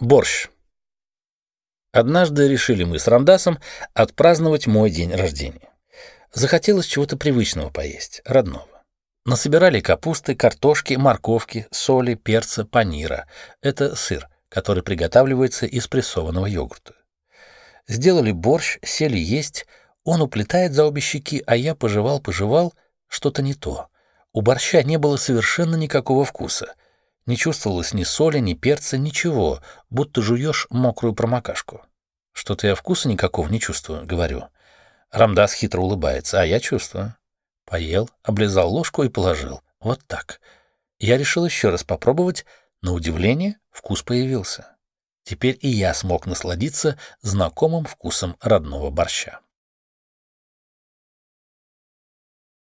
Борщ. Однажды решили мы с Рамдасом отпраздновать мой день рождения. Захотелось чего-то привычного поесть, родного. Насобирали капусты, картошки, морковки, соли, перца, панира. Это сыр, который приготавливается из прессованного йогурта. Сделали борщ, сели есть. Он уплетает за обе щеки, а я пожевал-пожевал, что-то не то. У борща не было совершенно никакого вкуса — не чувствовалось ни соли, ни перца, ничего, будто жуешь мокрую промокашку. Что-то я вкуса никакого не чувствую, говорю. Рамдас хитро улыбается, а я чувствую. Поел, облизал ложку и положил. Вот так. Я решил еще раз попробовать. На удивление вкус появился. Теперь и я смог насладиться знакомым вкусом родного борща.